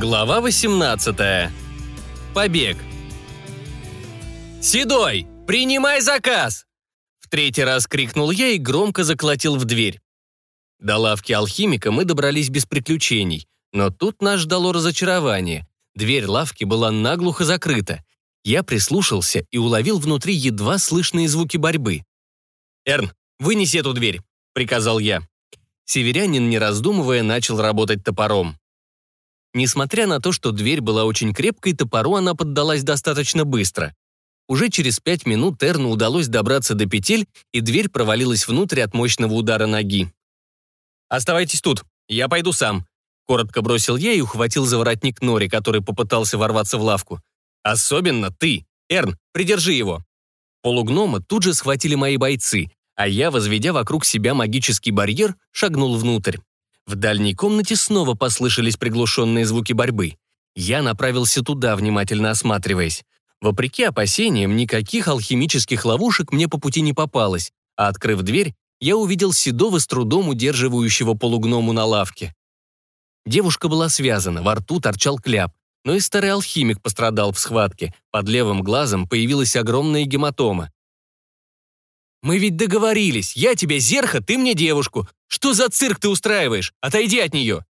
Глава 18. Побег. «Седой, принимай заказ!» В третий раз крикнул я и громко заколотил в дверь. До лавки алхимика мы добрались без приключений, но тут нас ждало разочарование. Дверь лавки была наглухо закрыта. Я прислушался и уловил внутри едва слышные звуки борьбы. «Эрн, вынеси эту дверь», — приказал я. Северянин, не раздумывая, начал работать топором. Несмотря на то, что дверь была очень крепкой, топору она поддалась достаточно быстро. Уже через пять минут Эрну удалось добраться до петель, и дверь провалилась внутрь от мощного удара ноги. «Оставайтесь тут, я пойду сам», — коротко бросил я и ухватил за воротник Нори, который попытался ворваться в лавку. «Особенно ты! Эрн, придержи его!» Полугнома тут же схватили мои бойцы, а я, возведя вокруг себя магический барьер, шагнул внутрь. В дальней комнате снова послышались приглушенные звуки борьбы. Я направился туда, внимательно осматриваясь. Вопреки опасениям, никаких алхимических ловушек мне по пути не попалось, а открыв дверь, я увидел Седова с трудом удерживающего полугному на лавке. Девушка была связана, во рту торчал кляп, но и старый алхимик пострадал в схватке. Под левым глазом появилась огромная гематома. «Мы ведь договорились. Я тебе зерха, ты мне девушку. Что за цирк ты устраиваешь? Отойди от нее!»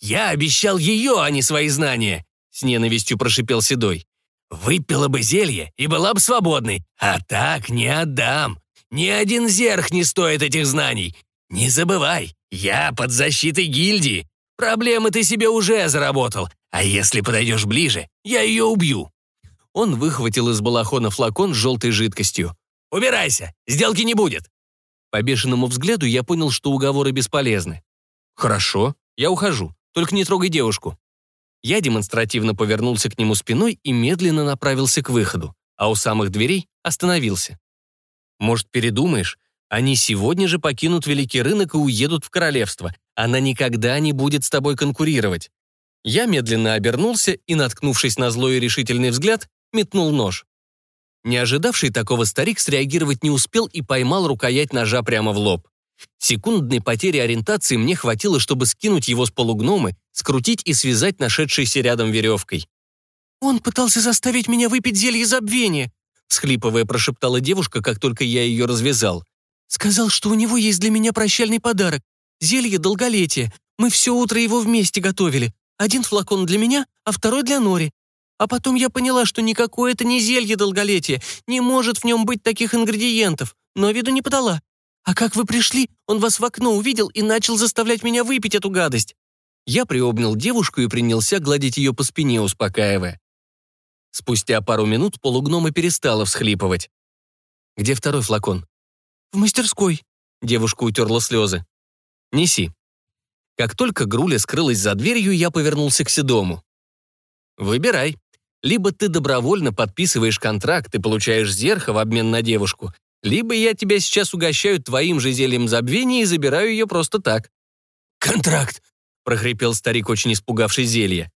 «Я обещал ее, а не свои знания!» С ненавистью прошипел Седой. «Выпила бы зелье и была бы свободной, а так не отдам. Ни один зерх не стоит этих знаний. Не забывай, я под защитой гильдии. Проблемы ты себе уже заработал, а если подойдешь ближе, я ее убью». Он выхватил из балахона флакон с желтой жидкостью. «Убирайся, сделки не будет!» По бешеному взгляду я понял, что уговоры бесполезны. «Хорошо, я ухожу, только не трогай девушку». Я демонстративно повернулся к нему спиной и медленно направился к выходу, а у самых дверей остановился. «Может, передумаешь? Они сегодня же покинут Великий рынок и уедут в королевство. Она никогда не будет с тобой конкурировать». Я медленно обернулся и, наткнувшись на злой и решительный взгляд, метнул нож. Не ожидавший такого старик среагировать не успел и поймал рукоять ножа прямо в лоб. Секундной потери ориентации мне хватило, чтобы скинуть его с полугномы, скрутить и связать нашедшейся рядом веревкой. «Он пытался заставить меня выпить зелье забвения», схлипывая прошептала девушка, как только я ее развязал. «Сказал, что у него есть для меня прощальный подарок. Зелье долголетия. Мы все утро его вместе готовили. Один флакон для меня, а второй для Нори. А потом я поняла, что никакое это не зелье долголетия, не может в нем быть таких ингредиентов, но виду не подала. А как вы пришли, он вас в окно увидел и начал заставлять меня выпить эту гадость. Я приобнял девушку и принялся гладить ее по спине, успокаивая. Спустя пару минут полугнома перестала всхлипывать. «Где второй флакон?» «В мастерской», — девушка утерла слезы. «Неси». Как только Груля скрылась за дверью, я повернулся к Седому. «Выбирай», либо ты добровольно подписываешь контракт и получаешь зерха в обмен на девушку, либо я тебя сейчас угощаю твоим же зельем забвения и забираю ее просто так». «Контракт!» — прохрипел старик, очень испугавший зелья.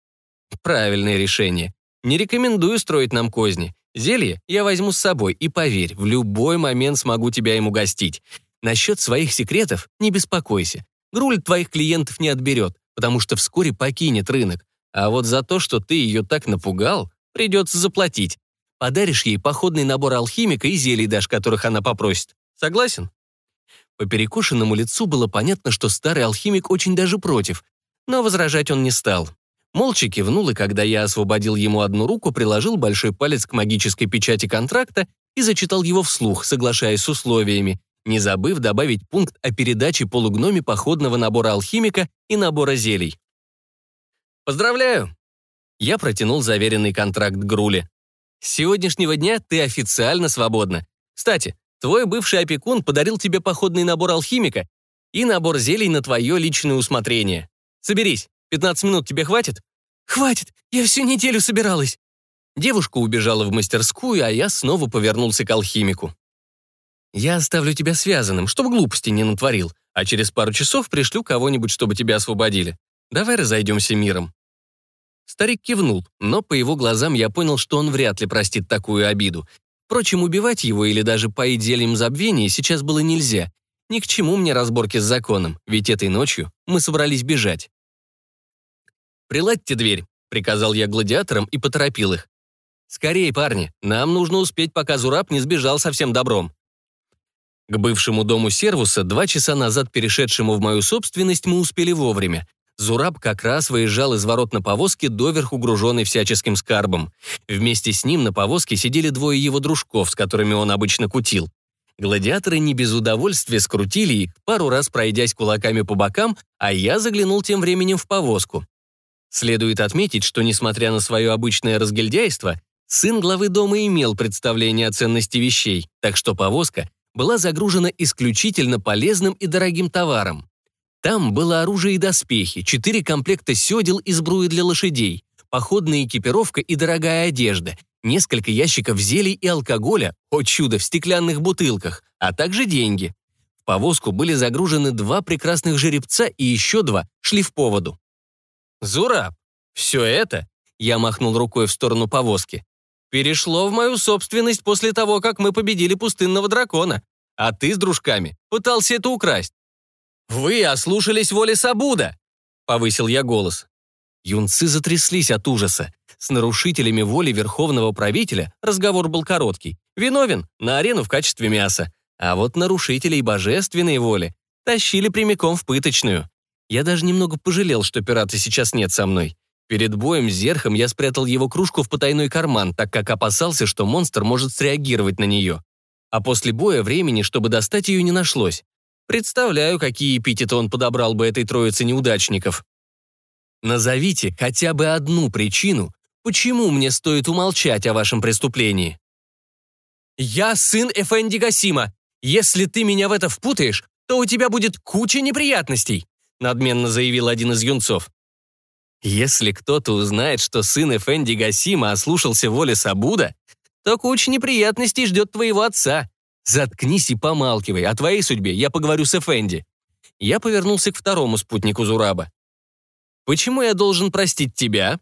«Правильное решение. Не рекомендую строить нам козни. Зелье я возьму с собой, и поверь, в любой момент смогу тебя им угостить. Насчет своих секретов не беспокойся. Груль твоих клиентов не отберет, потому что вскоре покинет рынок. А вот за то, что ты ее так напугал, Придется заплатить. Подаришь ей походный набор алхимика и зелий дашь, которых она попросит. Согласен?» По перекошенному лицу было понятно, что старый алхимик очень даже против, но возражать он не стал. Молча кивнул, и когда я освободил ему одну руку, приложил большой палец к магической печати контракта и зачитал его вслух, соглашаясь с условиями, не забыв добавить пункт о передаче полугноме походного набора алхимика и набора зелий. «Поздравляю! Я протянул заверенный контракт Груле. «С сегодняшнего дня ты официально свободна. Кстати, твой бывший опекун подарил тебе походный набор алхимика и набор зелий на твое личное усмотрение. Соберись, 15 минут тебе хватит?» «Хватит, я всю неделю собиралась». Девушка убежала в мастерскую, а я снова повернулся к алхимику. «Я оставлю тебя связанным, чтобы глупости не натворил, а через пару часов пришлю кого-нибудь, чтобы тебя освободили. Давай разойдемся миром». Старик кивнул, но по его глазам я понял, что он вряд ли простит такую обиду. Впрочем, убивать его или даже поить зельем забвения сейчас было нельзя. Ни к чему мне разборки с законом, ведь этой ночью мы собрались бежать. приладьте дверь», — приказал я гладиаторам и поторопил их. «Скорее, парни, нам нужно успеть, пока Зураб не сбежал со всем добром». К бывшему дому сервуса, два часа назад перешедшему в мою собственность, мы успели вовремя. Зураб как раз выезжал из ворот на повозке, доверху груженный всяческим скарбом. Вместе с ним на повозке сидели двое его дружков, с которыми он обычно кутил. Гладиаторы не без удовольствия скрутили их, пару раз пройдясь кулаками по бокам, а я заглянул тем временем в повозку. Следует отметить, что, несмотря на свое обычное разгильдяйство, сын главы дома имел представление о ценности вещей, так что повозка была загружена исключительно полезным и дорогим товаром. Там было оружие и доспехи, четыре комплекта седел и сбруи для лошадей, походная экипировка и дорогая одежда, несколько ящиков зелий и алкоголя, о чудо, в стеклянных бутылках, а также деньги. В повозку были загружены два прекрасных жеребца и еще два шли в поводу. «Зураб, все это?» — я махнул рукой в сторону повозки. «Перешло в мою собственность после того, как мы победили пустынного дракона, а ты с дружками пытался это украсть». «Вы ослушались воли Сабуда!» — повысил я голос. Юнцы затряслись от ужаса. С нарушителями воли верховного правителя разговор был короткий. Виновен, на арену в качестве мяса. А вот нарушителей божественной воли тащили прямиком в пыточную. Я даже немного пожалел, что пирата сейчас нет со мной. Перед боем с Зерхом я спрятал его кружку в потайной карман, так как опасался, что монстр может среагировать на нее. А после боя времени, чтобы достать ее, не нашлось. Представляю, какие эпитеты он подобрал бы этой троице неудачников. Назовите хотя бы одну причину, почему мне стоит умолчать о вашем преступлении. Я сын Эфенди Гасима. Если ты меня в это впутаешь, то у тебя будет куча неприятностей, надменно заявил один из юнцов. Если кто-то узнает, что сын Эфенди Гасима ослушался воли Сабуда, то куча неприятностей ждет твоего отца. Заткнись и помалкивай, о твоей судьбе я поговорю с Эфенди. Я повернулся к второму спутнику Зураба. Почему я должен простить тебя?»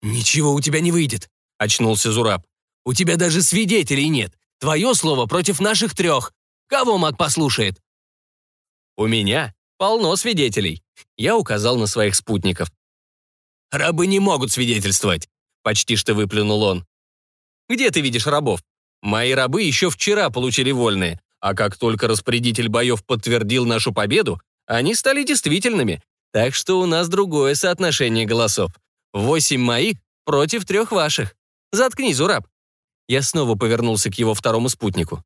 «Ничего у тебя не выйдет», — очнулся Зураб. «У тебя даже свидетелей нет. Твое слово против наших трех. Кого маг послушает?» «У меня полно свидетелей», — я указал на своих спутников. «Рабы не могут свидетельствовать», — почти что выплюнул он. «Где ты видишь рабов? Мои рабы еще вчера получили вольные, а как только распорядитель боев подтвердил нашу победу, они стали действительными, так что у нас другое соотношение голосов. Восемь моих против трех ваших. Заткнись, ураб. Я снова повернулся к его второму спутнику.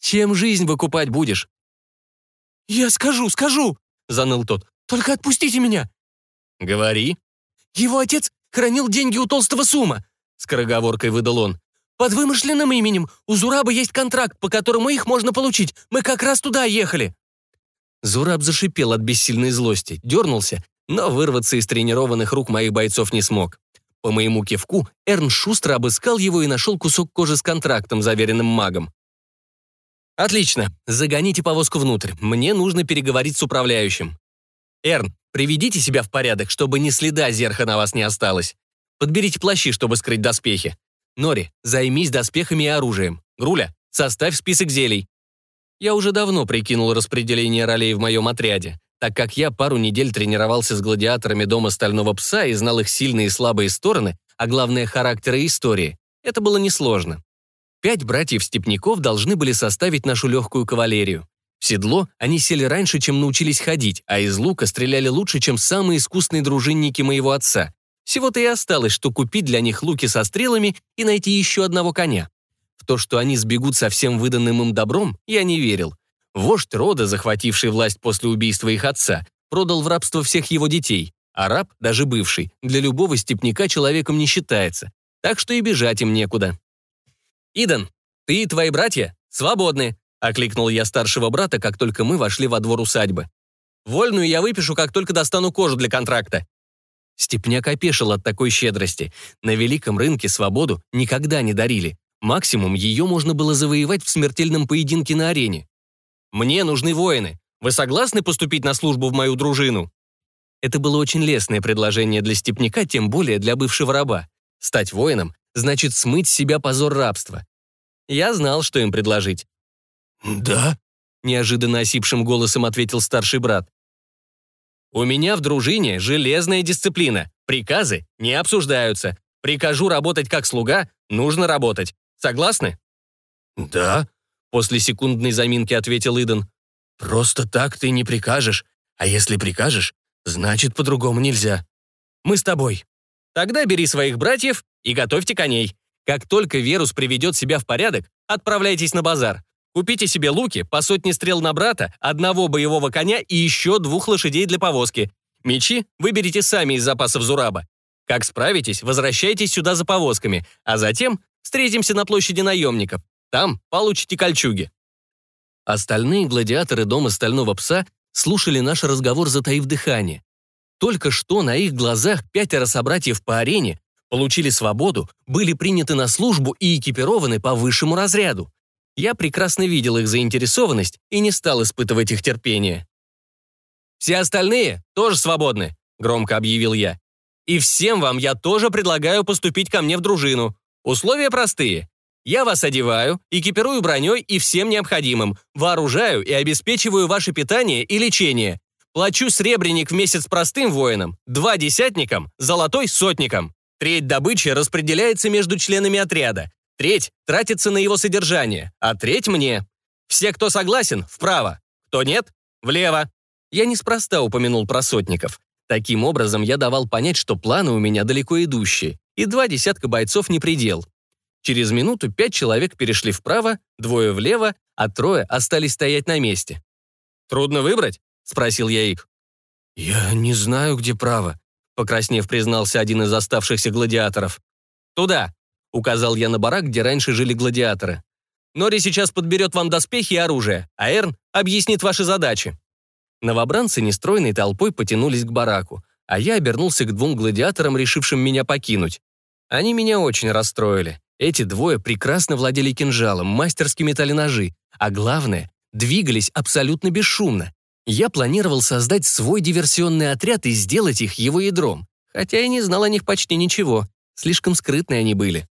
Чем жизнь выкупать будешь? «Я скажу, скажу!» — заныл тот. «Только отпустите меня!» «Говори». «Его отец хранил деньги у толстого Сума», — скороговоркой выдал он. «Под вымышленным именем. У Зураба есть контракт, по которому их можно получить. Мы как раз туда ехали». Зураб зашипел от бессильной злости, дернулся, но вырваться из тренированных рук моих бойцов не смог. По моему кивку Эрн шустро обыскал его и нашел кусок кожи с контрактом, заверенным магом. «Отлично. Загоните повозку внутрь. Мне нужно переговорить с управляющим. Эрн, приведите себя в порядок, чтобы ни следа зерха на вас не осталось. Подберите плащи, чтобы скрыть доспехи. Нори, займись доспехами и оружием. Груля, составь список зелий. Я уже давно прикинул распределение ролей в моем отряде, так как я пару недель тренировался с гладиаторами Дома Стального Пса и знал их сильные и слабые стороны, а главное — характеры и истории. Это было несложно. Пять братьев-степняков должны были составить нашу легкую кавалерию. В седло они сели раньше, чем научились ходить, а из лука стреляли лучше, чем самые искусные дружинники моего отца. Всего-то и осталось, что купить для них луки со стрелами и найти еще одного коня. В то, что они сбегут со всем выданным им добром, я не верил. Вождь рода, захвативший власть после убийства их отца, продал в рабство всех его детей, а раб, даже бывший, для любого степняка человеком не считается, так что и бежать им некуда. «Идан, ты и твои братья свободны», — окликнул я старшего брата, как только мы вошли во двор усадьбы. «Вольную я выпишу, как только достану кожу для контракта». Степняк опешил от такой щедрости. На великом рынке свободу никогда не дарили. Максимум ее можно было завоевать в смертельном поединке на арене. «Мне нужны воины. Вы согласны поступить на службу в мою дружину?» Это было очень лестное предложение для степняка, тем более для бывшего раба. Стать воином значит смыть с себя позор рабства. Я знал, что им предложить. «Да», — неожиданно осипшим голосом ответил старший брат. У меня в дружине железная дисциплина. Приказы не обсуждаются. Прикажу работать как слуга, нужно работать. Согласны?» «Да», — после секундной заминки ответил Иден. «Просто так ты не прикажешь. А если прикажешь, значит, по-другому нельзя. Мы с тобой». «Тогда бери своих братьев и готовьте коней. Как только Верус приведет себя в порядок, отправляйтесь на базар. Купите себе луки, по сотне стрел на брата, одного боевого коня и еще двух лошадей для повозки. Мечи выберите сами из запасов Зураба. Как справитесь, возвращайтесь сюда за повозками, а затем встретимся на площади наемников. Там получите кольчуги». Остальные гладиаторы дома Стального Пса слушали наш разговор, затаив дыхание. Только что на их глазах пятеро собратьев по арене получили свободу, были приняты на службу и экипированы по высшему разряду. Я прекрасно видел их заинтересованность и не стал испытывать их терпение. «Все остальные тоже свободны», — громко объявил я. «И всем вам я тоже предлагаю поступить ко мне в дружину. Условия простые. Я вас одеваю, экипирую броней и всем необходимым, вооружаю и обеспечиваю ваше питание и лечение. Плачу сребреник в месяц простым воинам, два десятникам, золотой сотникам. Треть добычи распределяется между членами отряда. Треть тратится на его содержание, а треть мне. Все, кто согласен, вправо. Кто нет, влево. Я неспроста упомянул про сотников. Таким образом, я давал понять, что планы у меня далеко идущие, и два десятка бойцов не предел. Через минуту пять человек перешли вправо, двое влево, а трое остались стоять на месте. «Трудно выбрать?» — спросил я их. «Я не знаю, где право», — покраснев признался один из оставшихся гладиаторов. «Туда», — указал я на барак, где раньше жили гладиаторы. «Нори сейчас подберет вам доспехи и оружие, а Эрн объяснит ваши задачи». Новобранцы нестройной толпой потянулись к бараку, а я обернулся к двум гладиаторам, решившим меня покинуть. Они меня очень расстроили. Эти двое прекрасно владели кинжалом, мастерски метали ножи, а главное, двигались абсолютно бесшумно. Я планировал создать свой диверсионный отряд и сделать их его ядром, хотя и не знал о них почти ничего. Слишком скрытные они были.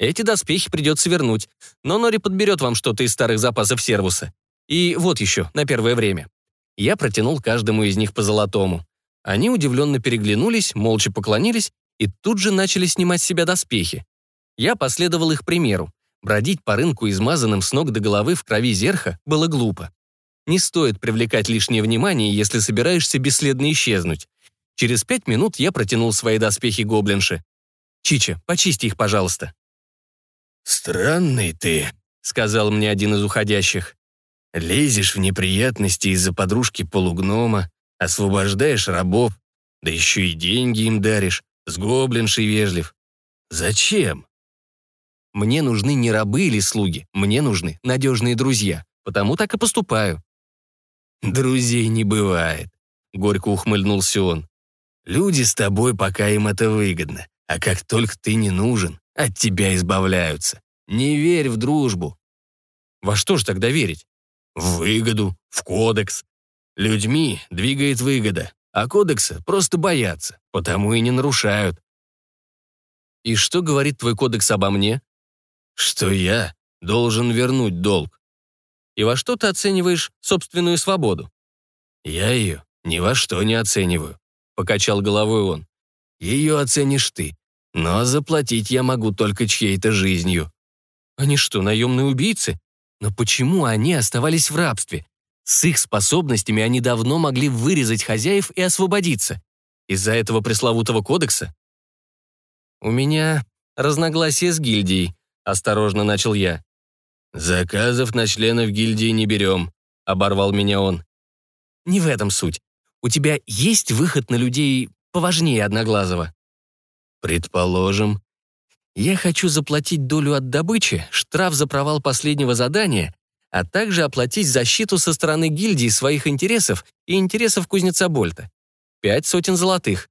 Эти доспехи придется вернуть, но Нори подберет вам что-то из старых запасов сервуса. И вот еще, на первое время. Я протянул каждому из них по золотому. Они удивленно переглянулись, молча поклонились и тут же начали снимать с себя доспехи. Я последовал их примеру. Бродить по рынку, измазанным с ног до головы в крови зерха, было глупо. Не стоит привлекать лишнее внимание, если собираешься бесследно исчезнуть. Через пять минут я протянул свои доспехи гоблинши. «Чича, почисти их, пожалуйста». «Странный ты», — сказал мне один из уходящих. «Лезешь в неприятности из-за подружки полугнома, освобождаешь рабов, да еще и деньги им даришь, с гоблиншей вежлив. Зачем?» «Мне нужны не рабы или слуги, мне нужны надежные друзья, потому так и поступаю». «Друзей не бывает», — горько ухмыльнулся он. «Люди с тобой, пока им это выгодно, а как только ты не нужен, от тебя избавляются. Не верь в дружбу. Во что же тогда верить? В выгоду, в кодекс. Людьми двигает выгода, а кодекса просто боятся, потому и не нарушают. И что говорит твой кодекс обо мне? Что я должен вернуть долг. И во что ты оцениваешь собственную свободу? Я ее ни во что не оцениваю, покачал головой он. Ее оценишь ты, но заплатить я могу только чьей-то жизнью. Они что, наемные убийцы? Но почему они оставались в рабстве? С их способностями они давно могли вырезать хозяев и освободиться. Из-за этого пресловутого кодекса? У меня разногласия с гильдией, осторожно начал я. «Заказов на членов гильдии не берем», — оборвал меня он. «Не в этом суть. У тебя есть выход на людей поважнее Одноглазого?» «Предположим». «Я хочу заплатить долю от добычи, штраф за провал последнего задания, а также оплатить защиту со стороны гильдии своих интересов и интересов кузнеца Больта. Пять сотен золотых».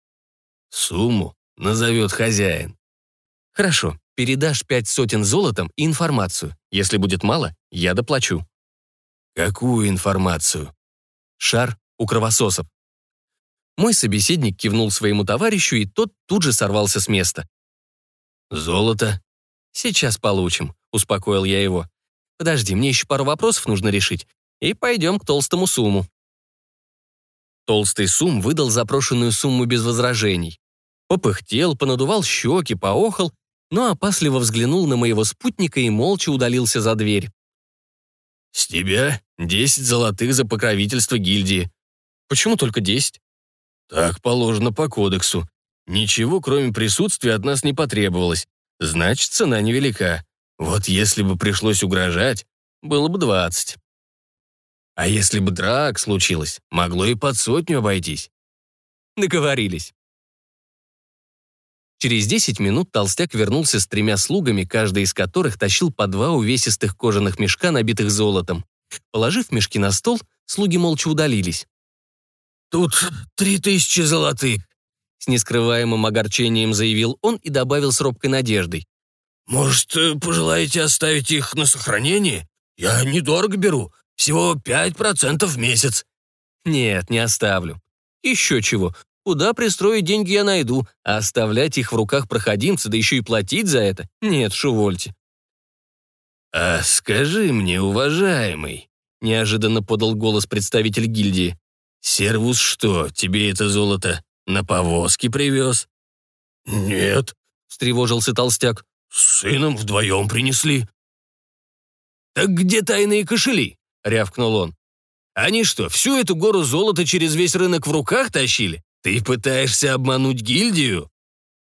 «Сумму назовет хозяин». «Хорошо, передашь пять сотен золотом и информацию. Если будет мало, я доплачу». «Какую информацию?» «Шар у кровососов. Мой собеседник кивнул своему товарищу, и тот тут же сорвался с места. «Золото?» «Сейчас получим», — успокоил я его. «Подожди, мне еще пару вопросов нужно решить, и пойдем к толстому сумму». Толстый сум выдал запрошенную сумму без возражений. Попыхтел, понадувал щеки, поохал, но опасливо взглянул на моего спутника и молча удалился за дверь. «С тебя десять золотых за покровительство гильдии». «Почему только десять?» «Так положено по кодексу. Ничего, кроме присутствия, от нас не потребовалось. Значит, цена невелика. Вот если бы пришлось угрожать, было бы двадцать. А если бы драк случилось, могло и под сотню обойтись». Договорились. Через 10 минут толстяк вернулся с тремя слугами, каждый из которых тащил по два увесистых кожаных мешка, набитых золотом. Положив мешки на стол, слуги молча удалились. «Тут три тысячи золотых», — с нескрываемым огорчением заявил он и добавил с робкой надеждой. «Может, пожелаете оставить их на сохранение? Я недорого беру, всего пять процентов в месяц». «Нет, не оставлю. Еще чего, Куда пристроить деньги я найду, а оставлять их в руках проходимца, да еще и платить за это? Нет, шувольте. «А скажи мне, уважаемый», — неожиданно подал голос представитель гильдии, «Сервус что, тебе это золото на повозке привез?» «Нет», — встревожился толстяк, «с сыном вдвоем принесли». «Так где тайные кошели?» — рявкнул он. «Они что, всю эту гору золота через весь рынок в руках тащили? Ты пытаешься обмануть гильдию?»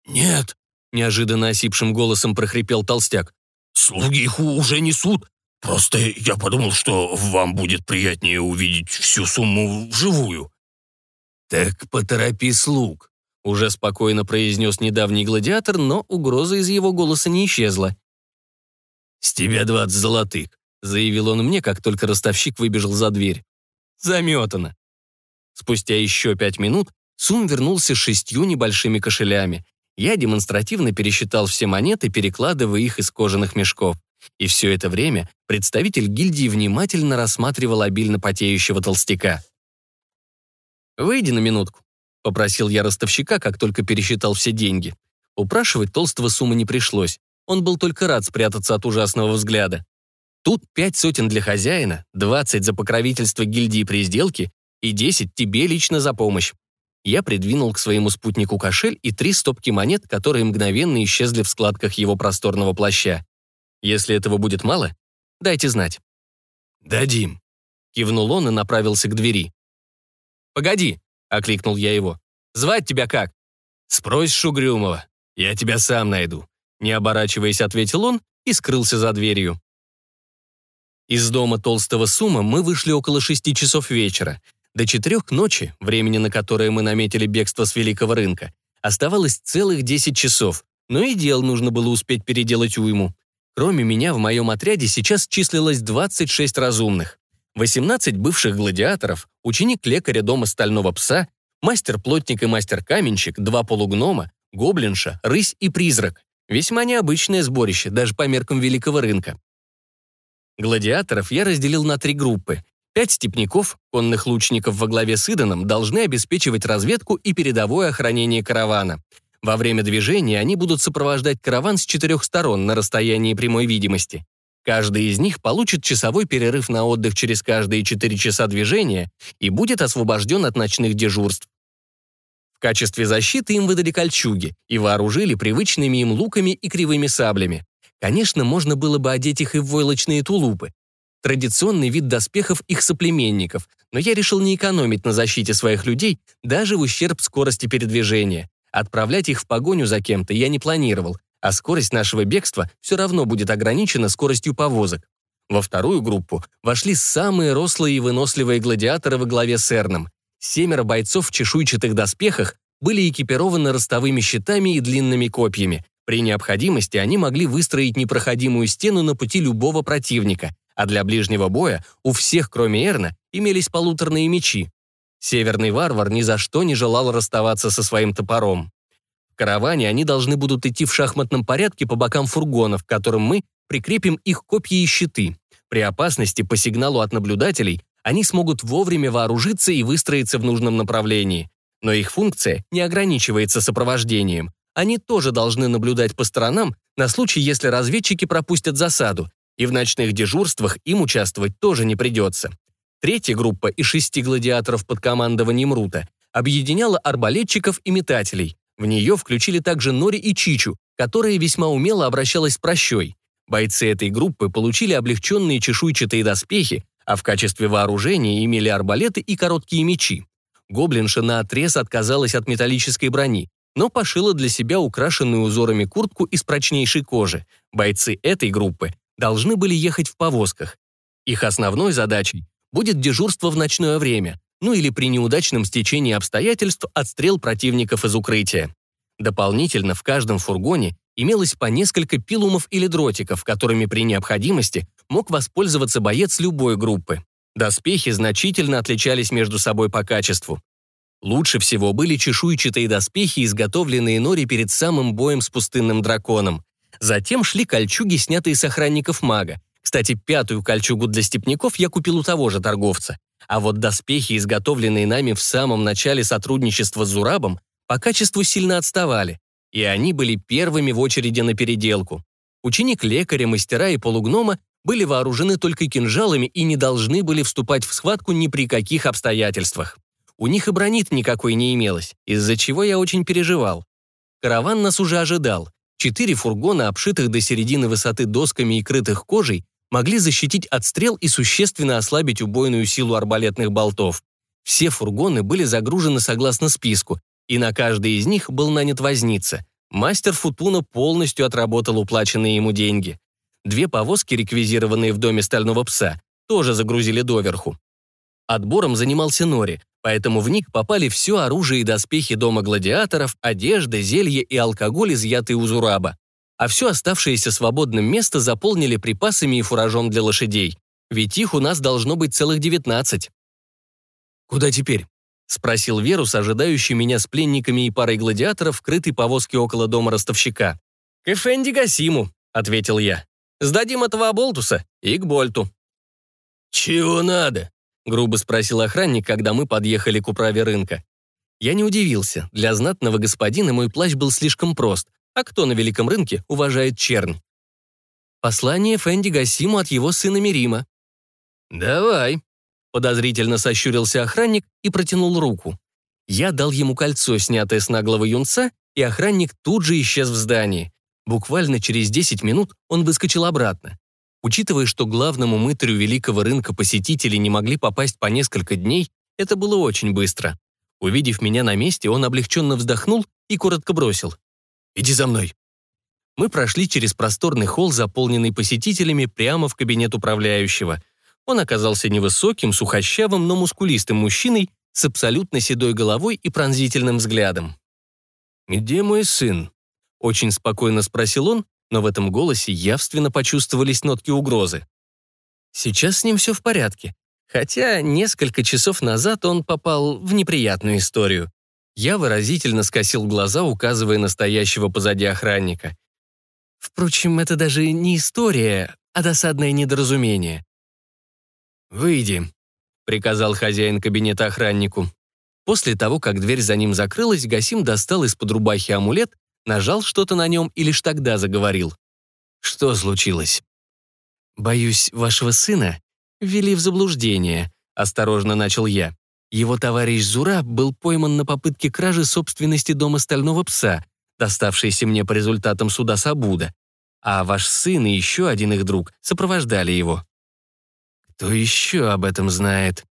«Нет», — неожиданно осипшим голосом прохрипел толстяк. «Слуги их уже несут. Просто я подумал, что вам будет приятнее увидеть всю сумму вживую». «Так поторопи слуг», — уже спокойно произнес недавний гладиатор, но угроза из его голоса не исчезла. «С тебя двадцать золотых», — заявил он мне, как только ростовщик выбежал за дверь. «Заметано». Спустя еще пять минут Сум вернулся с шестью небольшими кошелями. Я демонстративно пересчитал все монеты, перекладывая их из кожаных мешков. И все это время представитель гильдии внимательно рассматривал обильно потеющего толстяка. «Выйди на минутку», — попросил я ростовщика, как только пересчитал все деньги. Упрашивать толстого суммы не пришлось. Он был только рад спрятаться от ужасного взгляда. Тут пять сотен для хозяина, двадцать за покровительство гильдии при сделке и десять тебе лично за помощь. Я придвинул к своему спутнику кошель и три стопки монет, которые мгновенно исчезли в складках его просторного плаща. Если этого будет мало, дайте знать. «Дадим», — кивнул он и направился к двери. «Погоди», — окликнул я его. «Звать тебя как?» «Спрось Шугрюмова. Я тебя сам найду», — не оборачиваясь, ответил он и скрылся за дверью. Из дома толстого Сума мы вышли около шести часов вечера. До четырех ночи, времени на которое мы наметили бегство с великого рынка, оставалось целых десять часов, но и дел нужно было успеть переделать уйму. Кроме меня в моем отряде сейчас числилось 26 разумных. 18 бывших гладиаторов, ученик лекаря дома стального пса, мастер-плотник и мастер-каменщик, два полугнома, гоблинша, рысь и призрак. Весьма необычное сборище, даже по меркам великого рынка. Гладиаторов я разделил на три группы. Пять степняков, конных лучников во главе с Иданом, должны обеспечивать разведку и передовое охранение каравана. Во время движения они будут сопровождать караван с четырех сторон на расстоянии прямой видимости. Каждый из них получит часовой перерыв на отдых через каждые четыре часа движения и будет освобожден от ночных дежурств. В качестве защиты им выдали кольчуги и вооружили привычными им луками и кривыми саблями. Конечно, можно было бы одеть их и в войлочные тулупы, традиционный вид доспехов их соплеменников, но я решил не экономить на защите своих людей даже в ущерб скорости передвижения. Отправлять их в погоню за кем-то я не планировал, а скорость нашего бегства все равно будет ограничена скоростью повозок. Во вторую группу вошли самые рослые и выносливые гладиаторы во главе с Эрном. Семеро бойцов в чешуйчатых доспехах были экипированы ростовыми щитами и длинными копьями. При необходимости они могли выстроить непроходимую стену на пути любого противника, а для ближнего боя у всех, кроме Эрна, имелись полуторные мечи. Северный варвар ни за что не желал расставаться со своим топором. В караване они должны будут идти в шахматном порядке по бокам фургонов, к которым мы прикрепим их копья и щиты. При опасности по сигналу от наблюдателей они смогут вовремя вооружиться и выстроиться в нужном направлении. Но их функция не ограничивается сопровождением. Они тоже должны наблюдать по сторонам на случай, если разведчики пропустят засаду, и в ночных дежурствах им участвовать тоже не придется. Третья группа из шести гладиаторов под командованием Рута объединяла арбалетчиков и метателей. В нее включили также Нори и Чичу, которая весьма умело обращалась с прощой. Бойцы этой группы получили облегченные чешуйчатые доспехи, а в качестве вооружения имели арбалеты и короткие мечи. Гоблинша наотрез отказалась от металлической брони, но пошила для себя украшенную узорами куртку из прочнейшей кожи. Бойцы этой группы должны были ехать в повозках. Их основной задачей будет дежурство в ночное время, ну или при неудачном стечении обстоятельств отстрел противников из укрытия. Дополнительно в каждом фургоне имелось по несколько пилумов или дротиков, которыми при необходимости мог воспользоваться боец любой группы. Доспехи значительно отличались между собой по качеству. Лучше всего были чешуйчатые доспехи, изготовленные Нори перед самым боем с пустынным драконом. Затем шли кольчуги, снятые с охранников мага. Кстати, пятую кольчугу для степняков я купил у того же торговца. А вот доспехи, изготовленные нами в самом начале сотрудничества с Зурабом, по качеству сильно отставали, и они были первыми в очереди на переделку. Ученик лекаря, мастера и полугнома были вооружены только кинжалами и не должны были вступать в схватку ни при каких обстоятельствах. У них и бронит никакой не имелось, из-за чего я очень переживал. Караван нас уже ожидал. Четыре фургона, обшитых до середины высоты досками и крытых кожей, могли защитить от стрел и существенно ослабить убойную силу арбалетных болтов. Все фургоны были загружены согласно списку, и на каждый из них был нанят возница. Мастер Футуна полностью отработал уплаченные ему деньги. Две повозки, реквизированные в доме стального пса, тоже загрузили доверху. Отбором занимался Нори, поэтому в них попали все оружие и доспехи дома гладиаторов, одежда, зелье и алкоголь, изъятые у Зураба. А все оставшееся свободным место заполнили припасами и фуражом для лошадей. Ведь их у нас должно быть целых девятнадцать. «Куда теперь?» — спросил Верус, ожидающий меня с пленниками и парой гладиаторов в крытой повозке около дома ростовщика. «К Эфенди Гасиму», — ответил я. «Сдадим этого оболтуса и к Больту». «Чего надо?» — грубо спросил охранник, когда мы подъехали к управе рынка. Я не удивился. Для знатного господина мой плащ был слишком прост. А кто на Великом рынке уважает чернь? Послание Фэнди Гасиму от его сына Мирима. «Давай», — подозрительно сощурился охранник и протянул руку. Я дал ему кольцо, снятое с наглого юнца, и охранник тут же исчез в здании. Буквально через 10 минут он выскочил обратно. Учитывая, что главному мытарю великого рынка посетители не могли попасть по несколько дней, это было очень быстро. Увидев меня на месте, он облегченно вздохнул и коротко бросил. «Иди за мной». Мы прошли через просторный холл, заполненный посетителями, прямо в кабинет управляющего. Он оказался невысоким, сухощавым, но мускулистым мужчиной с абсолютно седой головой и пронзительным взглядом. «Где мой сын?» — очень спокойно спросил он, но в этом голосе явственно почувствовались нотки угрозы. Сейчас с ним все в порядке, хотя несколько часов назад он попал в неприятную историю. Я выразительно скосил глаза, указывая настоящего позади охранника. Впрочем, это даже не история, а досадное недоразумение. «Выйди», — приказал хозяин кабинета охраннику. После того, как дверь за ним закрылась, Гасим достал из-под рубахи амулет нажал что-то на нем и лишь тогда заговорил. «Что случилось?» «Боюсь, вашего сына ввели в заблуждение», — осторожно начал я. Его товарищ Зура был пойман на попытке кражи собственности дома стального пса, доставшейся мне по результатам суда Сабуда. А ваш сын и еще один их друг сопровождали его. Кто еще об этом знает?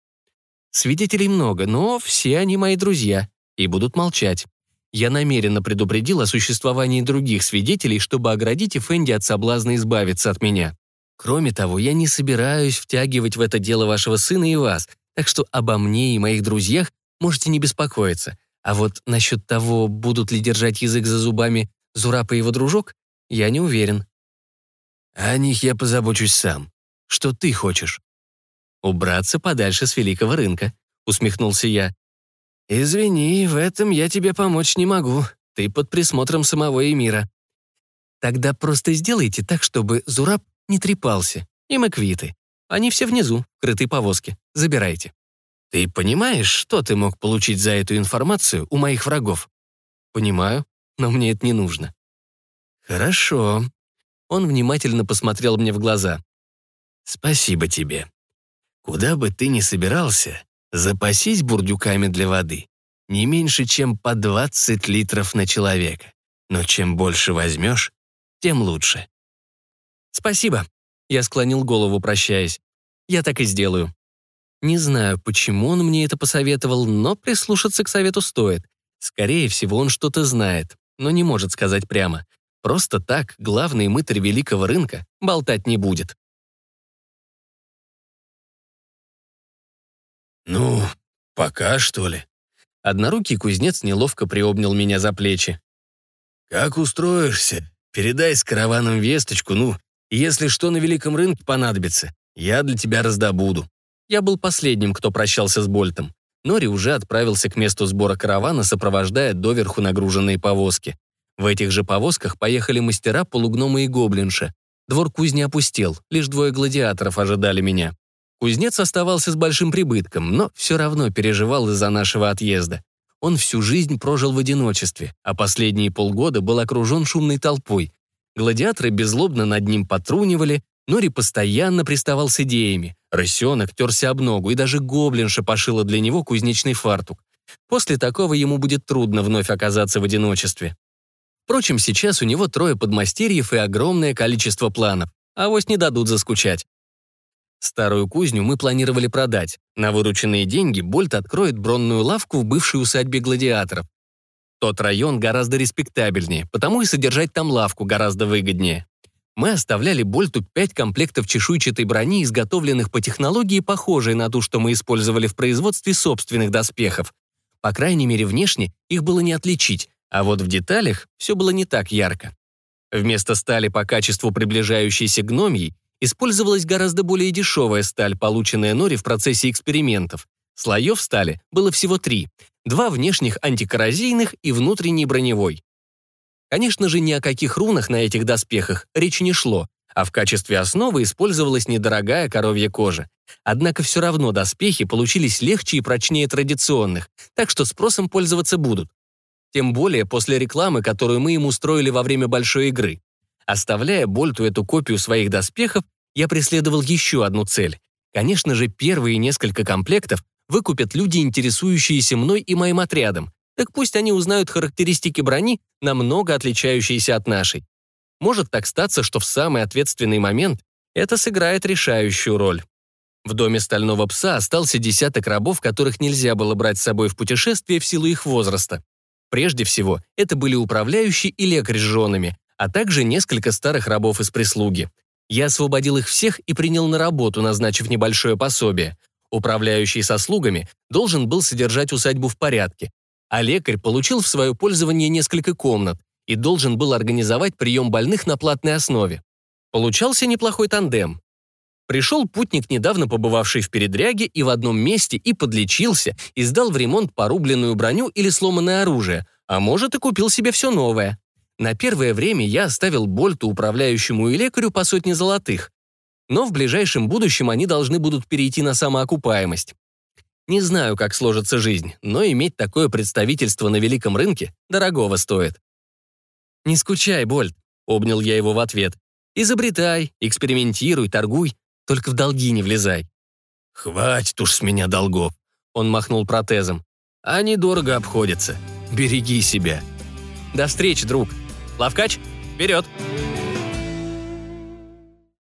Свидетелей много, но все они мои друзья и будут молчать. Я намеренно предупредил о существовании других свидетелей, чтобы оградить Эфенди от соблазна избавиться от меня. Кроме того, я не собираюсь втягивать в это дело вашего сына и вас, так что обо мне и моих друзьях можете не беспокоиться. А вот насчет того, будут ли держать язык за зубами Зурап и его дружок, я не уверен. О них я позабочусь сам. Что ты хочешь? Убраться подальше с великого рынка, усмехнулся я. «Извини, в этом я тебе помочь не могу. Ты под присмотром самого Эмира». «Тогда просто сделайте так, чтобы Зураб не трепался. И мы квиты. Они все внизу, в крытой повозке. Забирайте». «Ты понимаешь, что ты мог получить за эту информацию у моих врагов?» «Понимаю, но мне это не нужно». «Хорошо». Он внимательно посмотрел мне в глаза. «Спасибо тебе. Куда бы ты ни собирался, запасись бурдюками для воды. Не меньше, чем по 20 литров на человека. Но чем больше возьмешь, тем лучше. «Спасибо», — я склонил голову, прощаясь. «Я так и сделаю». Не знаю, почему он мне это посоветовал, но прислушаться к совету стоит. Скорее всего, он что-то знает, но не может сказать прямо. Просто так главный мытарь великого рынка болтать не будет. «Ну, пока, что ли?» Однорукий кузнец неловко приобнял меня за плечи. «Как устроишься? Передай с караваном весточку, ну, если что на великом рынке понадобится, я для тебя раздобуду». Я был последним, кто прощался с Больтом. Нори уже отправился к месту сбора каравана, сопровождая доверху нагруженные повозки. В этих же повозках поехали мастера, полугнома и гоблинша. Двор кузни опустел, лишь двое гладиаторов ожидали меня. Кузнец оставался с большим прибытком, но все равно переживал из-за нашего отъезда. Он всю жизнь прожил в одиночестве, а последние полгода был окружен шумной толпой. Гладиаторы беззлобно над ним потрунивали, Нори постоянно приставал с идеями. Рысенок терся об ногу, и даже гоблинша пошила для него кузнечный фартук. После такого ему будет трудно вновь оказаться в одиночестве. Впрочем, сейчас у него трое подмастерьев и огромное количество планов. А вось не дадут заскучать. Старую кузню мы планировали продать. На вырученные деньги Больт откроет бронную лавку в бывшей усадьбе гладиаторов. Тот район гораздо респектабельнее, потому и содержать там лавку гораздо выгоднее. Мы оставляли Больту пять комплектов чешуйчатой брони, изготовленных по технологии, похожей на ту, что мы использовали в производстве собственных доспехов. По крайней мере, внешне их было не отличить, а вот в деталях все было не так ярко. Вместо стали по качеству приближающейся гномьей использовалась гораздо более дешевая сталь, полученная Нори в процессе экспериментов. Слоев стали было всего три. Два внешних антикоррозийных и внутренний броневой. Конечно же, ни о каких рунах на этих доспехах речи не шло, а в качестве основы использовалась недорогая коровья кожа. Однако все равно доспехи получились легче и прочнее традиционных, так что спросом пользоваться будут. Тем более после рекламы, которую мы им устроили во время большой игры. Оставляя Больту эту копию своих доспехов, я преследовал еще одну цель. Конечно же, первые несколько комплектов выкупят люди, интересующиеся мной и моим отрядом, так пусть они узнают характеристики брони, намного отличающиеся от нашей. Может так статься, что в самый ответственный момент это сыграет решающую роль. В доме стального пса остался десяток рабов, которых нельзя было брать с собой в путешествие в силу их возраста. Прежде всего, это были управляющий и лекарь с женами, а также несколько старых рабов из прислуги. Я освободил их всех и принял на работу, назначив небольшое пособие. Управляющий со слугами должен был содержать усадьбу в порядке, а лекарь получил в свое пользование несколько комнат и должен был организовать прием больных на платной основе. Получался неплохой тандем. Пришел путник, недавно побывавший в передряге, и в одном месте и подлечился, и сдал в ремонт порубленную броню или сломанное оружие, а может и купил себе все новое. На первое время я оставил Больту, управляющему и лекарю, по сотне золотых. Но в ближайшем будущем они должны будут перейти на самоокупаемость. Не знаю, как сложится жизнь, но иметь такое представительство на великом рынке дорогого стоит. «Не скучай, Больт», — обнял я его в ответ. «Изобретай, экспериментируй, торгуй, только в долги не влезай». «Хватит уж с меня долгов», — он махнул протезом. «Они дорого обходятся. Береги себя». «До встречи, друг. Лавкач, вперед!»